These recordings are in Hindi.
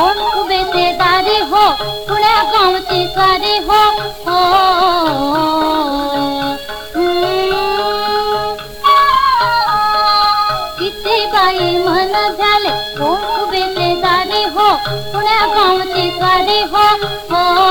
हो उभे दारी हो पुण्या गावची सारी हो किती बाई मन झाले, हो उभे दारी हो पुण्या गावची सारी हो हो।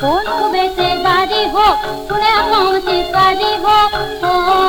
कोण उभे ते गाडी हो पुण्या गावची साडी हो हो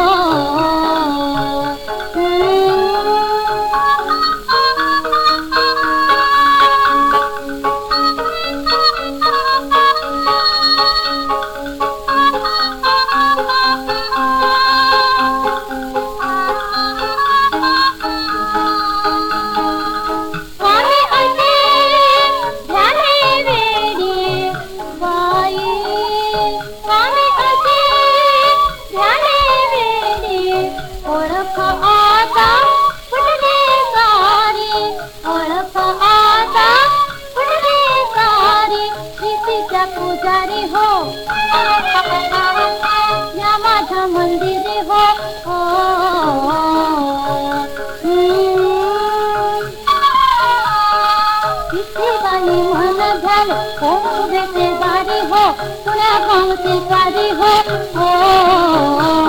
पुजारी हो। या माझ्या मंदिर हो। बाई मन झालं कोण उभे ते बारी हो। पुण्या गावची हो। हो